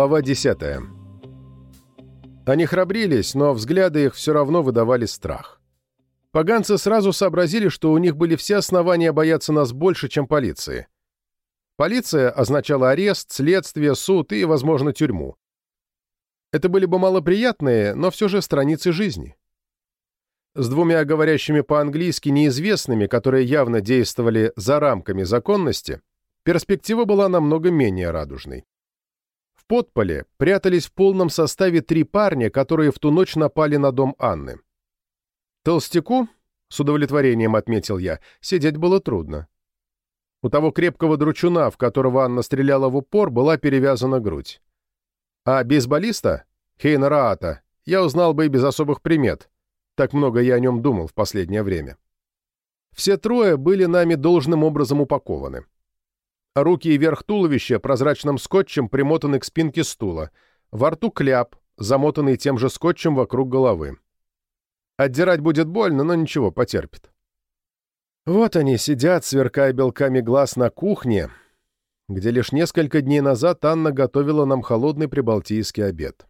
Глава 10. Они храбрились, но взгляды их все равно выдавали страх. Поганцы сразу сообразили, что у них были все основания бояться нас больше, чем полиции. Полиция означала арест, следствие, суд и, возможно, тюрьму. Это были бы малоприятные, но все же страницы жизни. С двумя говорящими по-английски неизвестными, которые явно действовали за рамками законности, перспектива была намного менее радужной. Подполе прятались в полном составе три парня, которые в ту ночь напали на дом Анны. Толстяку, с удовлетворением отметил я, сидеть было трудно. У того крепкого дручуна, в которого Анна стреляла в упор, была перевязана грудь. А бейсболиста, Хейна Раата, я узнал бы и без особых примет. Так много я о нем думал в последнее время. Все трое были нами должным образом упакованы. Руки и верх туловища прозрачным скотчем примотаны к спинке стула. Во рту кляп, замотанный тем же скотчем вокруг головы. Отдирать будет больно, но ничего, потерпит. Вот они сидят, сверкая белками глаз на кухне, где лишь несколько дней назад Анна готовила нам холодный прибалтийский обед.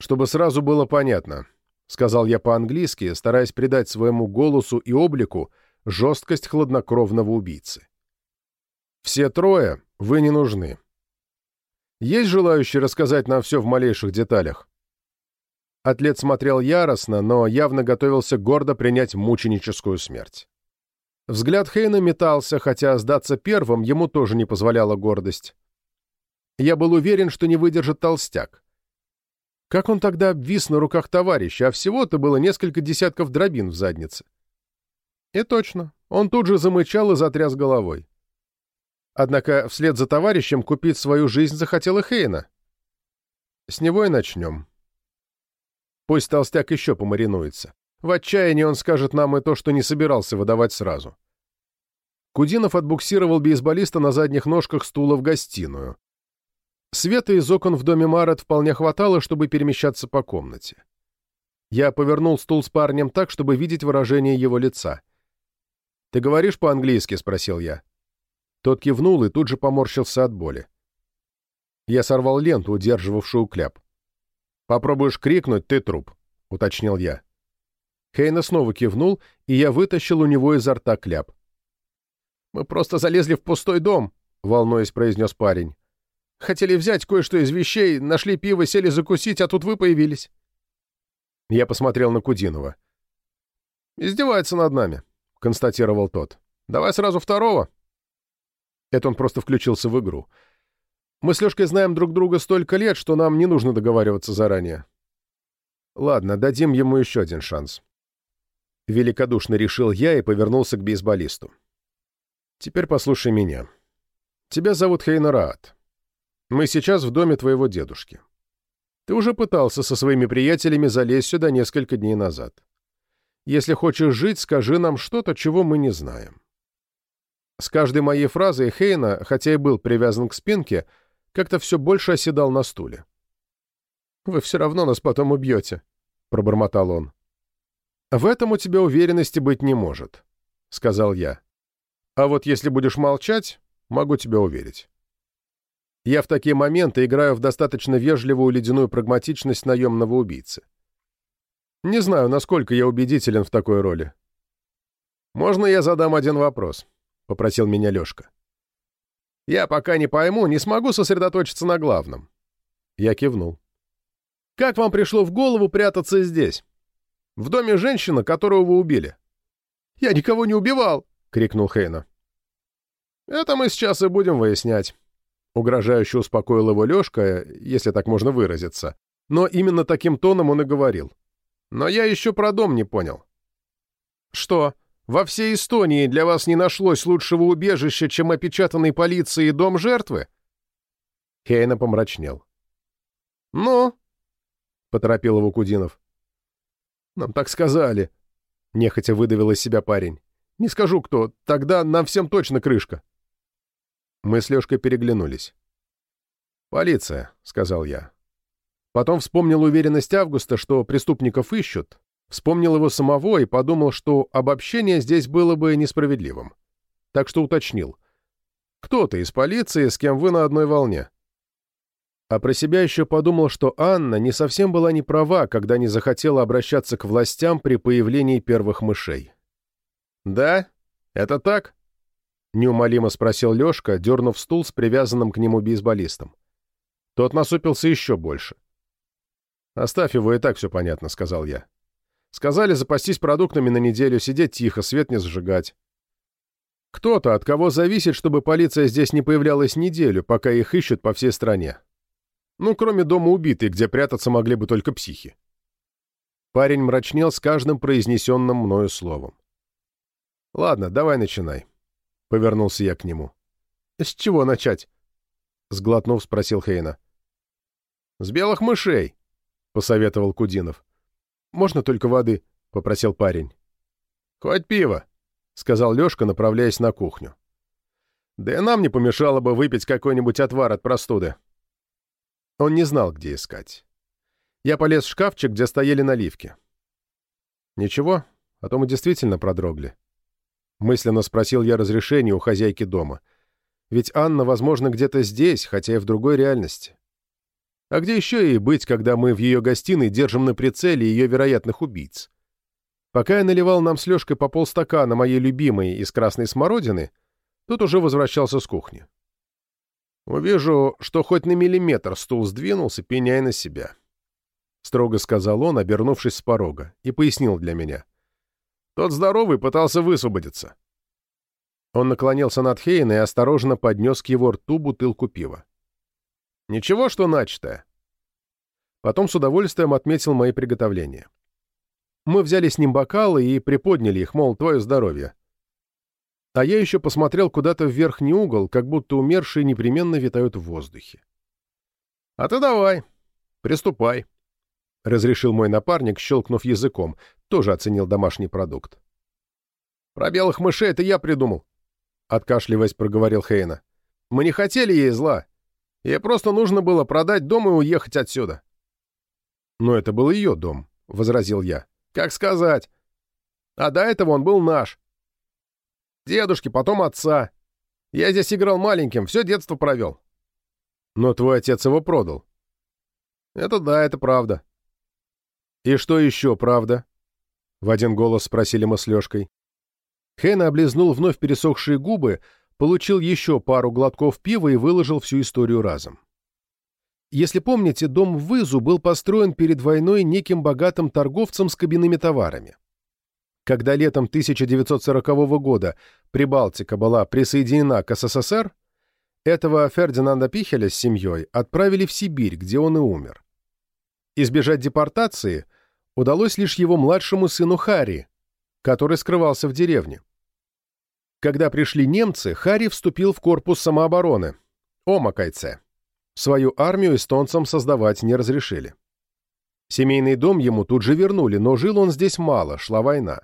Чтобы сразу было понятно, — сказал я по-английски, стараясь придать своему голосу и облику жесткость хладнокровного убийцы. «Все трое вы не нужны. Есть желающие рассказать нам все в малейших деталях?» Атлет смотрел яростно, но явно готовился гордо принять мученическую смерть. Взгляд Хейна метался, хотя сдаться первым ему тоже не позволяла гордость. Я был уверен, что не выдержит толстяк. Как он тогда обвис на руках товарища, а всего-то было несколько десятков дробин в заднице. И точно, он тут же замычал и затряс головой. Однако вслед за товарищем купить свою жизнь захотела Хейна. С него и начнем. Пусть толстяк еще помаринуется. В отчаянии он скажет нам и то, что не собирался выдавать сразу. Кудинов отбуксировал бейсболиста на задних ножках стула в гостиную. Света из окон в доме Марет вполне хватало, чтобы перемещаться по комнате. Я повернул стул с парнем так, чтобы видеть выражение его лица. «Ты говоришь по-английски?» — спросил я. Тот кивнул и тут же поморщился от боли. Я сорвал ленту, удерживавшую кляп. «Попробуешь крикнуть, ты труп», — уточнил я. Хейна снова кивнул, и я вытащил у него изо рта кляп. «Мы просто залезли в пустой дом», — волнуясь, произнес парень. Хотели взять кое-что из вещей, нашли пиво, сели закусить, а тут вы появились». Я посмотрел на Кудинова. «Издевается над нами», — констатировал тот. «Давай сразу второго». Это он просто включился в игру. Мы с Лёшкой знаем друг друга столько лет, что нам не нужно договариваться заранее. Ладно, дадим ему еще один шанс. Великодушно решил я и повернулся к бейсболисту. Теперь послушай меня. Тебя зовут Хейнараат. Мы сейчас в доме твоего дедушки. Ты уже пытался со своими приятелями залезть сюда несколько дней назад. Если хочешь жить, скажи нам что-то, чего мы не знаем». С каждой моей фразой Хейна, хотя и был привязан к спинке, как-то все больше оседал на стуле. «Вы все равно нас потом убьете», — пробормотал он. «В этом у тебя уверенности быть не может», — сказал я. «А вот если будешь молчать, могу тебя уверить». Я в такие моменты играю в достаточно вежливую ледяную прагматичность наемного убийцы. Не знаю, насколько я убедителен в такой роли. «Можно я задам один вопрос?» — попросил меня Лёшка. «Я пока не пойму, не смогу сосредоточиться на главном». Я кивнул. «Как вам пришло в голову прятаться здесь? В доме женщина, которую вы убили?» «Я никого не убивал!» — крикнул Хейна. «Это мы сейчас и будем выяснять». Угрожающе успокоил его Лёшка, если так можно выразиться. Но именно таким тоном он и говорил. Но я еще про дом не понял. Что, во всей Эстонии для вас не нашлось лучшего убежища, чем опечатанный полицией дом жертвы? Хейна помрачнел. «Ну?» — поторопил его Кудинов. «Нам так сказали», — нехотя выдавил из себя парень. «Не скажу кто, тогда нам всем точно крышка». Мы с Лёшкой переглянулись. «Полиция», — сказал я. Потом вспомнил уверенность Августа, что преступников ищут, вспомнил его самого и подумал, что обобщение здесь было бы несправедливым. Так что уточнил. «Кто ты из полиции, с кем вы на одной волне?» А про себя еще подумал, что Анна не совсем была не права, когда не захотела обращаться к властям при появлении первых мышей. «Да? Это так?» — неумолимо спросил Лешка, дернув стул с привязанным к нему бейсболистом. Тот насупился еще больше. «Оставь его, и так все понятно», — сказал я. «Сказали запастись продуктами на неделю, сидеть тихо, свет не зажигать. Кто-то, от кого зависит, чтобы полиция здесь не появлялась неделю, пока их ищут по всей стране. Ну, кроме дома убитой, где прятаться могли бы только психи. Парень мрачнел с каждым произнесенным мною словом. «Ладно, давай начинай», — повернулся я к нему. «С чего начать?» — сглотнув, спросил Хейна. «С белых мышей», — посоветовал Кудинов. «Можно только воды?» — попросил парень. «Хоть пиво», — сказал Лешка, направляясь на кухню. «Да и нам не помешало бы выпить какой-нибудь отвар от простуды». Он не знал, где искать. Я полез в шкафчик, где стояли наливки. «Ничего, а то мы действительно продрогли». Мысленно спросил я разрешение у хозяйки дома. Ведь Анна, возможно, где-то здесь, хотя и в другой реальности. А где еще ей быть, когда мы в ее гостиной держим на прицеле ее вероятных убийц? Пока я наливал нам с Лешкой по полстакана моей любимой из красной смородины, тот уже возвращался с кухни. «Увижу, что хоть на миллиметр стул сдвинулся, пеняй на себя», — строго сказал он, обернувшись с порога, и пояснил для меня. «Тот здоровый пытался высвободиться». Он наклонился над Хейна и осторожно поднес к его рту бутылку пива. «Ничего, что начатое?» Потом с удовольствием отметил мои приготовления. Мы взяли с ним бокалы и приподняли их, мол, твое здоровье. А я еще посмотрел куда-то в верхний угол, как будто умершие непременно витают в воздухе. — А ты давай, приступай, — разрешил мой напарник, щелкнув языком, тоже оценил домашний продукт. — Про белых мышей это я придумал, — откашливаясь, проговорил Хейна. — Мы не хотели ей зла. Ей просто нужно было продать дом и уехать отсюда. — Но это был ее дом, — возразил я. — Как сказать? А до этого он был наш. Дедушки, потом отца. Я здесь играл маленьким, все детство провел. Но твой отец его продал. Это да, это правда. И что еще правда? В один голос спросили мы с Лешкой. Хэна облизнул вновь пересохшие губы, получил еще пару глотков пива и выложил всю историю разом. Если помните, дом в Вызу был построен перед войной неким богатым торговцем с кабинными товарами. Когда летом 1940 года Прибалтика была присоединена к СССР, этого Фердинанда Пихеля с семьей отправили в Сибирь, где он и умер. Избежать депортации удалось лишь его младшему сыну Харри, который скрывался в деревне. Когда пришли немцы, Харри вступил в корпус самообороны, Омакайце. Свою армию эстонцам создавать не разрешили. Семейный дом ему тут же вернули, но жил он здесь мало, шла война.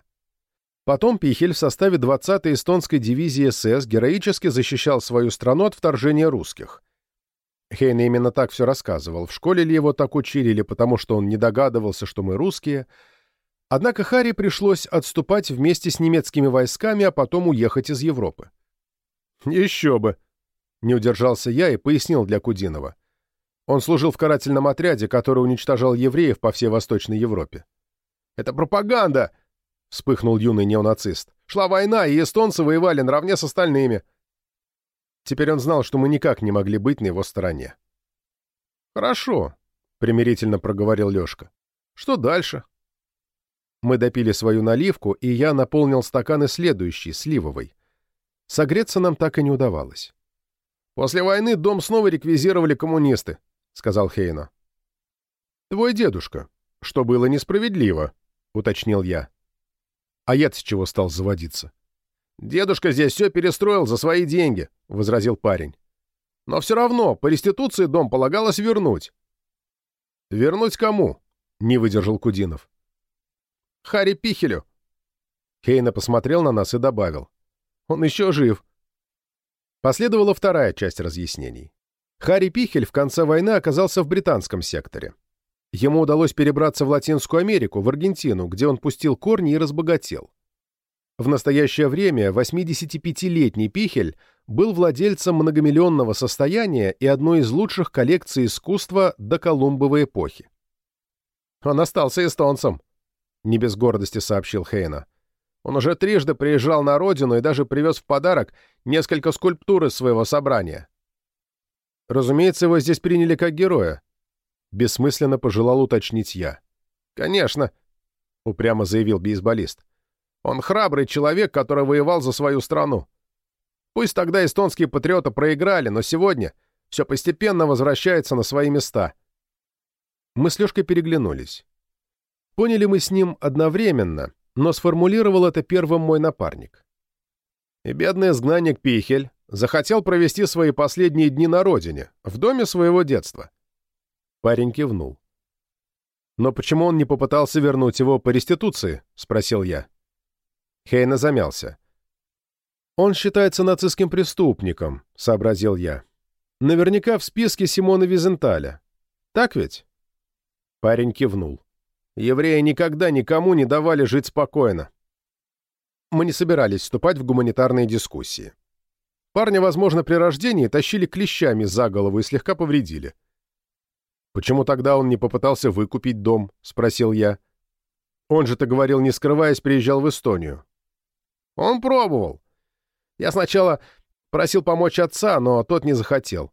Потом Пихель в составе 20-й эстонской дивизии СС героически защищал свою страну от вторжения русских. Хейн именно так все рассказывал. В школе ли его так учили, или потому что он не догадывался, что мы русские. Однако Харри пришлось отступать вместе с немецкими войсками, а потом уехать из Европы. «Еще бы!» — не удержался я и пояснил для Кудинова. Он служил в карательном отряде, который уничтожал евреев по всей Восточной Европе. «Это пропаганда!» вспыхнул юный неонацист. «Шла война, и эстонцы воевали наравне с остальными». Теперь он знал, что мы никак не могли быть на его стороне. «Хорошо», — примирительно проговорил Лешка. «Что дальше?» Мы допили свою наливку, и я наполнил стаканы следующей, сливовой. Согреться нам так и не удавалось. «После войны дом снова реквизировали коммунисты», — сказал Хейно. «Твой дедушка, что было несправедливо», — уточнил я. А я с чего стал заводиться? «Дедушка здесь все перестроил за свои деньги», — возразил парень. «Но все равно по реституции дом полагалось вернуть». «Вернуть кому?» — не выдержал Кудинов. «Харри Пихелю». Хейна посмотрел на нас и добавил. «Он еще жив». Последовала вторая часть разъяснений. Харри Пихель в конце войны оказался в британском секторе. Ему удалось перебраться в Латинскую Америку, в Аргентину, где он пустил корни и разбогател. В настоящее время 85-летний Пихель был владельцем многомиллионного состояния и одной из лучших коллекций искусства до Колумбовой эпохи. «Он остался эстонцем», — не без гордости сообщил Хейна. «Он уже трижды приезжал на родину и даже привез в подарок несколько скульптур из своего собрания. Разумеется, его здесь приняли как героя. Бессмысленно пожелал уточнить я. «Конечно», — упрямо заявил бейсболист. «Он храбрый человек, который воевал за свою страну. Пусть тогда эстонские патриоты проиграли, но сегодня все постепенно возвращается на свои места». Мы с Лешкой переглянулись. Поняли мы с ним одновременно, но сформулировал это первым мой напарник. И бедный изгнанник Пихель захотел провести свои последние дни на родине, в доме своего детства. Парень кивнул. «Но почему он не попытался вернуть его по реституции?» — спросил я. Хейна замялся. «Он считается нацистским преступником», — сообразил я. «Наверняка в списке Симона Визенталя. Так ведь?» Парень кивнул. «Евреи никогда никому не давали жить спокойно». Мы не собирались вступать в гуманитарные дискуссии. Парня, возможно, при рождении тащили клещами за голову и слегка повредили. «Почему тогда он не попытался выкупить дом?» — спросил я. Он же, ты говорил, не скрываясь, приезжал в Эстонию. Он пробовал. Я сначала просил помочь отца, но тот не захотел.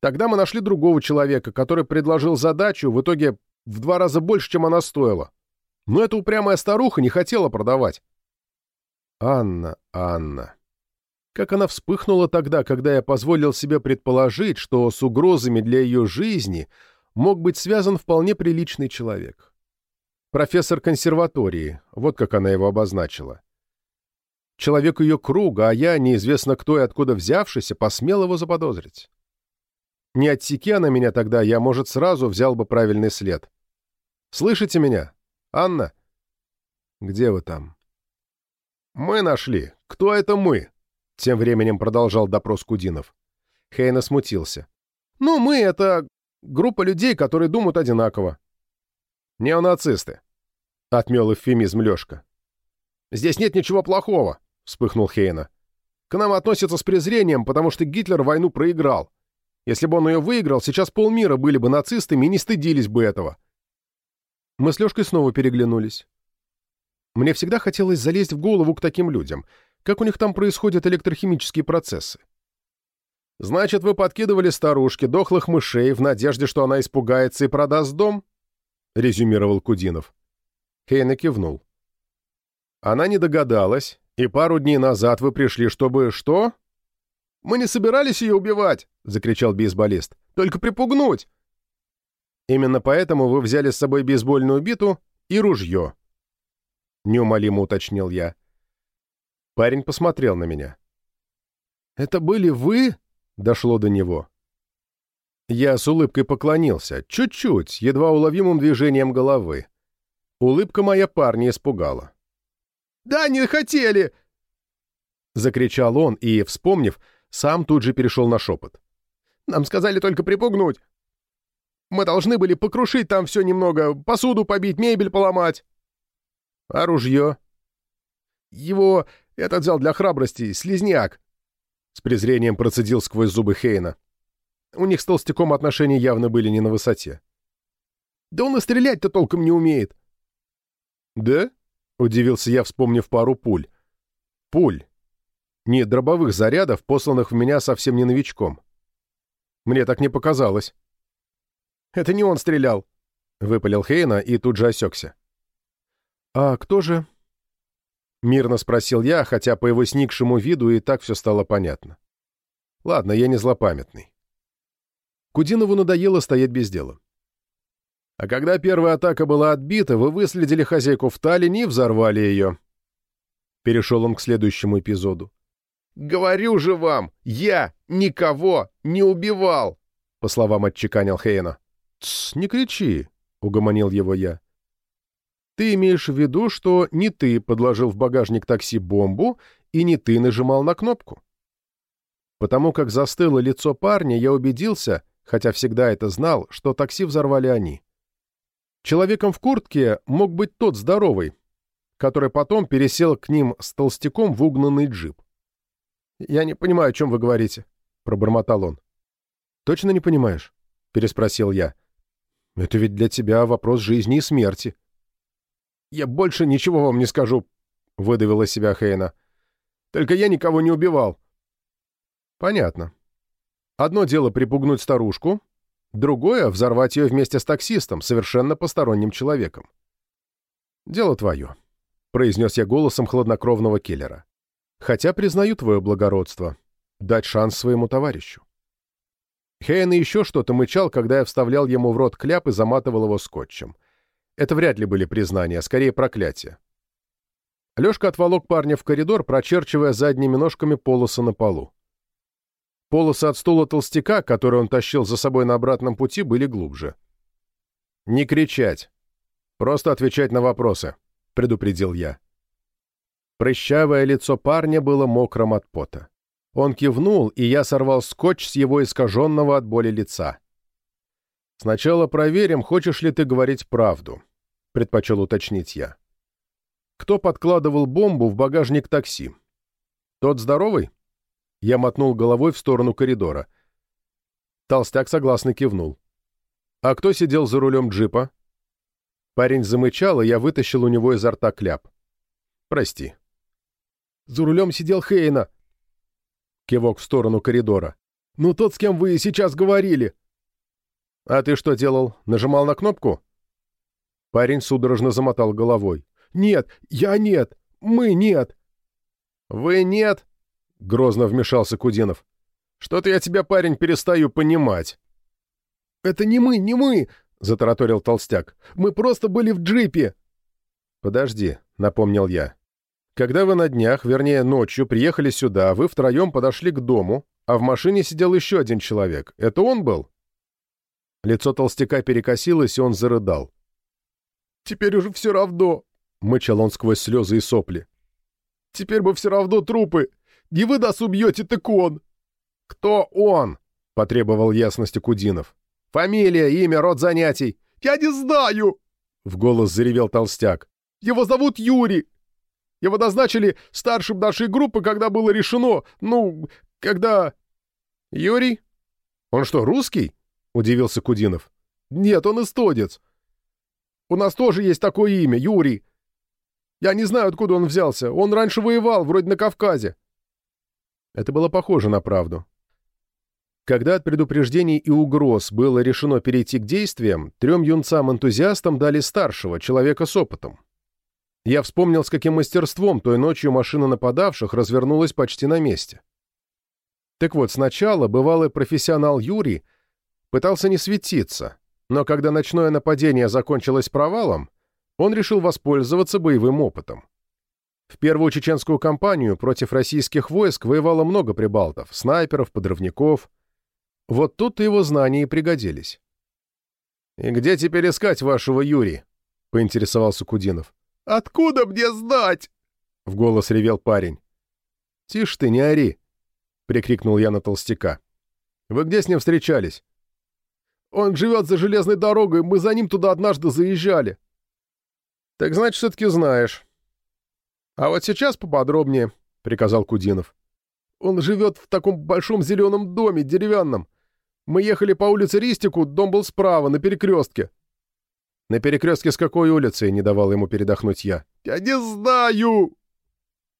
Тогда мы нашли другого человека, который предложил задачу, в итоге в два раза больше, чем она стоила. Но эта упрямая старуха не хотела продавать. Анна, Анна. Как она вспыхнула тогда, когда я позволил себе предположить, что с угрозами для ее жизни мог быть связан вполне приличный человек. Профессор консерватории, вот как она его обозначила. Человек ее круга, а я, неизвестно кто и откуда взявшийся, посмел его заподозрить. Не отсеки она меня тогда, я, может, сразу взял бы правильный след. Слышите меня? Анна? Где вы там? Мы нашли. Кто это мы? Тем временем продолжал допрос Кудинов. Хейна смутился. «Ну, мы — это группа людей, которые думают одинаково». «Неонацисты», — отмел эвфемизм Лешка. «Здесь нет ничего плохого», — вспыхнул Хейна. «К нам относятся с презрением, потому что Гитлер войну проиграл. Если бы он ее выиграл, сейчас полмира были бы нацистами и не стыдились бы этого». Мы с Лешкой снова переглянулись. Мне всегда хотелось залезть в голову к таким людям — как у них там происходят электрохимические процессы? Значит, вы подкидывали старушке дохлых мышей в надежде, что она испугается и продаст дом? Резюмировал Кудинов. Хейна кивнул. Она не догадалась, и пару дней назад вы пришли, чтобы... Что? Мы не собирались ее убивать, закричал бейсболист. Только припугнуть. Именно поэтому вы взяли с собой бейсбольную биту и ружье. Неумолимо уточнил я. Парень посмотрел на меня. «Это были вы?» — дошло до него. Я с улыбкой поклонился, чуть-чуть, едва уловимым движением головы. Улыбка моя парня испугала. «Да, не хотели!» Закричал он и, вспомнив, сам тут же перешел на шепот. «Нам сказали только припугнуть. Мы должны были покрушить там все немного, посуду побить, мебель поломать». «А ружье?» «Его этот взял для храбрости, слизняк!» С презрением процедил сквозь зубы Хейна. У них с толстяком отношения явно были не на высоте. «Да он и стрелять-то толком не умеет!» «Да?» — удивился я, вспомнив пару пуль. «Пуль. Не дробовых зарядов, посланных в меня совсем не новичком. Мне так не показалось». «Это не он стрелял!» — выпалил Хейна и тут же осекся. «А кто же?» Мирно спросил я, хотя по его сникшему виду и так все стало понятно. Ладно, я не злопамятный. Кудинову надоело стоять без дела. А когда первая атака была отбита, вы выследили хозяйку в Таллине и взорвали ее. Перешел он к следующему эпизоду. «Говорю же вам, я никого не убивал!» По словам отчеканил Хейна. «Тсс, не кричи!» — угомонил его я. Ты имеешь в виду, что не ты подложил в багажник такси бомбу и не ты нажимал на кнопку? Потому как застыло лицо парня, я убедился, хотя всегда это знал, что такси взорвали они. Человеком в куртке мог быть тот здоровый, который потом пересел к ним с толстяком в угнанный джип. «Я не понимаю, о чем вы говорите», — пробормотал он. «Точно не понимаешь?» — переспросил я. «Это ведь для тебя вопрос жизни и смерти». «Я больше ничего вам не скажу», — выдавила себя Хейна. «Только я никого не убивал». «Понятно. Одно дело припугнуть старушку, другое — взорвать ее вместе с таксистом, совершенно посторонним человеком». «Дело твое», — произнес я голосом хладнокровного киллера. «Хотя признаю твое благородство. Дать шанс своему товарищу». Хейн еще что-то мычал, когда я вставлял ему в рот кляп и заматывал его скотчем. Это вряд ли были признания, а скорее проклятия. Лешка отволок парня в коридор, прочерчивая задними ножками полосы на полу. Полосы от стула толстяка, который он тащил за собой на обратном пути, были глубже. «Не кричать. Просто отвечать на вопросы», — предупредил я. Прыщавое лицо парня было мокрым от пота. Он кивнул, и я сорвал скотч с его искаженного от боли лица. «Сначала проверим, хочешь ли ты говорить правду», — предпочел уточнить я. «Кто подкладывал бомбу в багажник такси? Тот здоровый?» Я мотнул головой в сторону коридора. Толстяк согласно кивнул. «А кто сидел за рулем джипа?» Парень замычал, и я вытащил у него изо рта кляп. «Прости». «За рулем сидел Хейна», — кивок в сторону коридора. «Ну тот, с кем вы сейчас говорили». «А ты что делал? Нажимал на кнопку?» Парень судорожно замотал головой. «Нет, я нет, мы нет». «Вы нет?» — грозно вмешался Кудинов. «Что-то я тебя, парень, перестаю понимать». «Это не мы, не мы!» — затараторил толстяк. «Мы просто были в джипе!» «Подожди», — напомнил я. «Когда вы на днях, вернее, ночью, приехали сюда, вы втроем подошли к дому, а в машине сидел еще один человек. Это он был?» Лицо толстяка перекосилось, и он зарыдал. «Теперь уже все равно!» — мычал он сквозь слезы и сопли. «Теперь мы все равно трупы! Не вы нас убьете, так он!» «Кто он?» — потребовал ясности Кудинов. «Фамилия, имя, род занятий». «Я не знаю!» — в голос заревел толстяк. «Его зовут Юрий. Его назначили старшим нашей группы, когда было решено... Ну, когда...» «Юрий? Он что, русский?» — удивился Кудинов. «Нет, он эстонец. У нас тоже есть такое имя, Юрий. Я не знаю, откуда он взялся. Он раньше воевал, вроде на Кавказе. Это было похоже на правду. Когда от предупреждений и угроз было решено перейти к действиям, трем юнцам-энтузиастам дали старшего, человека с опытом. Я вспомнил, с каким мастерством той ночью машина нападавших развернулась почти на месте. Так вот, сначала бывалый профессионал Юрий пытался не светиться, но когда ночное нападение закончилось провалом, он решил воспользоваться боевым опытом. В первую чеченскую кампанию против российских войск воевало много прибалтов, снайперов, подрывников. Вот тут его знания и пригодились. «И где теперь искать вашего Юри?» — поинтересовался Кудинов. «Откуда мне знать?» — в голос ревел парень. «Тише ты, не ори!» — прикрикнул я на толстяка. «Вы где с ним встречались?» «Он живет за железной дорогой, мы за ним туда однажды заезжали». «Так значит, все-таки знаешь». «А вот сейчас поподробнее», — приказал Кудинов. «Он живет в таком большом зеленом доме, деревянном. Мы ехали по улице Ристику, дом был справа, на перекрестке». «На перекрестке с какой улицы?» — не давал ему передохнуть я. «Я не знаю!»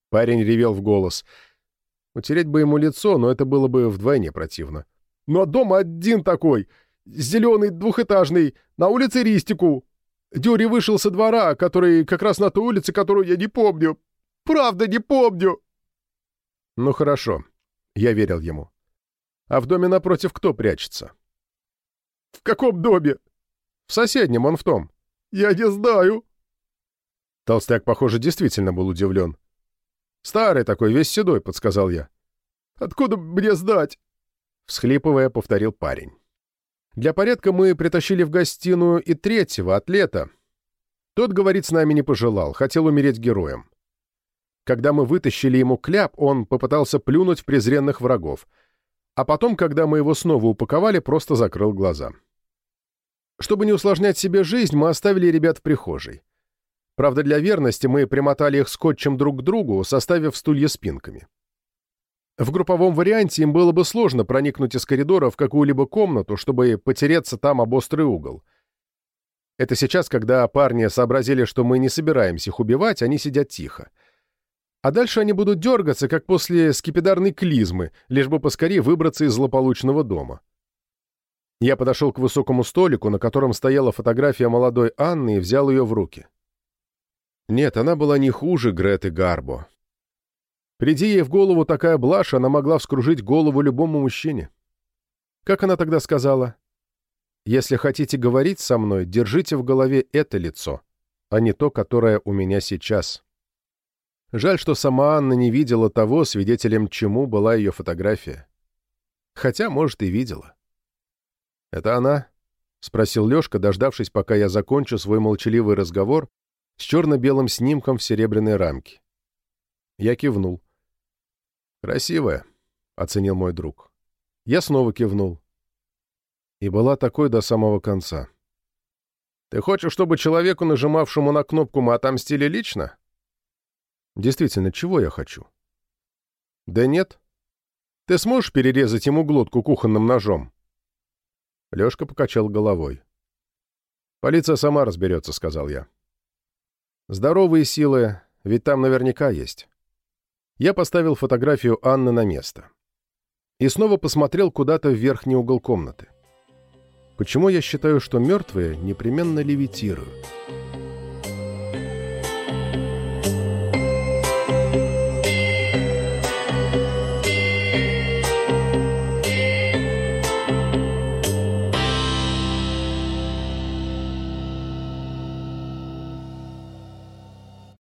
Парень ревел в голос. Утереть бы ему лицо, но это было бы вдвойне противно. «Но дом один такой, зеленый, двухэтажный, на улице Ристику. Дюри вышел со двора, который как раз на той улице, которую я не помню. Правда не помню!» «Ну хорошо», — я верил ему. «А в доме напротив кто прячется?» «В каком доме?» «В соседнем, он в том». «Я не знаю». Толстяк, похоже, действительно был удивлен. «Старый такой, весь седой», — подсказал я. «Откуда мне знать?» Всхлипывая, повторил парень. Для порядка мы притащили в гостиную и третьего, атлета. Тот говорить с нами не пожелал, хотел умереть героем. Когда мы вытащили ему кляп, он попытался плюнуть в презренных врагов. А потом, когда мы его снова упаковали, просто закрыл глаза. Чтобы не усложнять себе жизнь, мы оставили ребят в прихожей. Правда, для верности мы примотали их скотчем друг к другу, составив стулья спинками. В групповом варианте им было бы сложно проникнуть из коридора в какую-либо комнату, чтобы потереться там об острый угол. Это сейчас, когда парни сообразили, что мы не собираемся их убивать, они сидят тихо. А дальше они будут дергаться, как после скипидарной клизмы, лишь бы поскорее выбраться из злополучного дома. Я подошел к высокому столику, на котором стояла фотография молодой Анны, и взял ее в руки. Нет, она была не хуже Греты Гарбо. Приди ей в голову такая блажь, она могла вскружить голову любому мужчине. Как она тогда сказала? «Если хотите говорить со мной, держите в голове это лицо, а не то, которое у меня сейчас». Жаль, что сама Анна не видела того, свидетелем чему была ее фотография. Хотя, может, и видела. «Это она?» — спросил Лешка, дождавшись, пока я закончу свой молчаливый разговор с черно-белым снимком в серебряной рамке. Я кивнул. «Красивая», — оценил мой друг. Я снова кивнул. И была такой до самого конца. «Ты хочешь, чтобы человеку, нажимавшему на кнопку, мы отомстили лично?» «Действительно, чего я хочу?» «Да нет. Ты сможешь перерезать ему глотку кухонным ножом?» Лешка покачал головой. «Полиция сама разберется», — сказал я. «Здоровые силы, ведь там наверняка есть» я поставил фотографию Анны на место. И снова посмотрел куда-то в верхний угол комнаты. Почему я считаю, что мертвые непременно левитируют?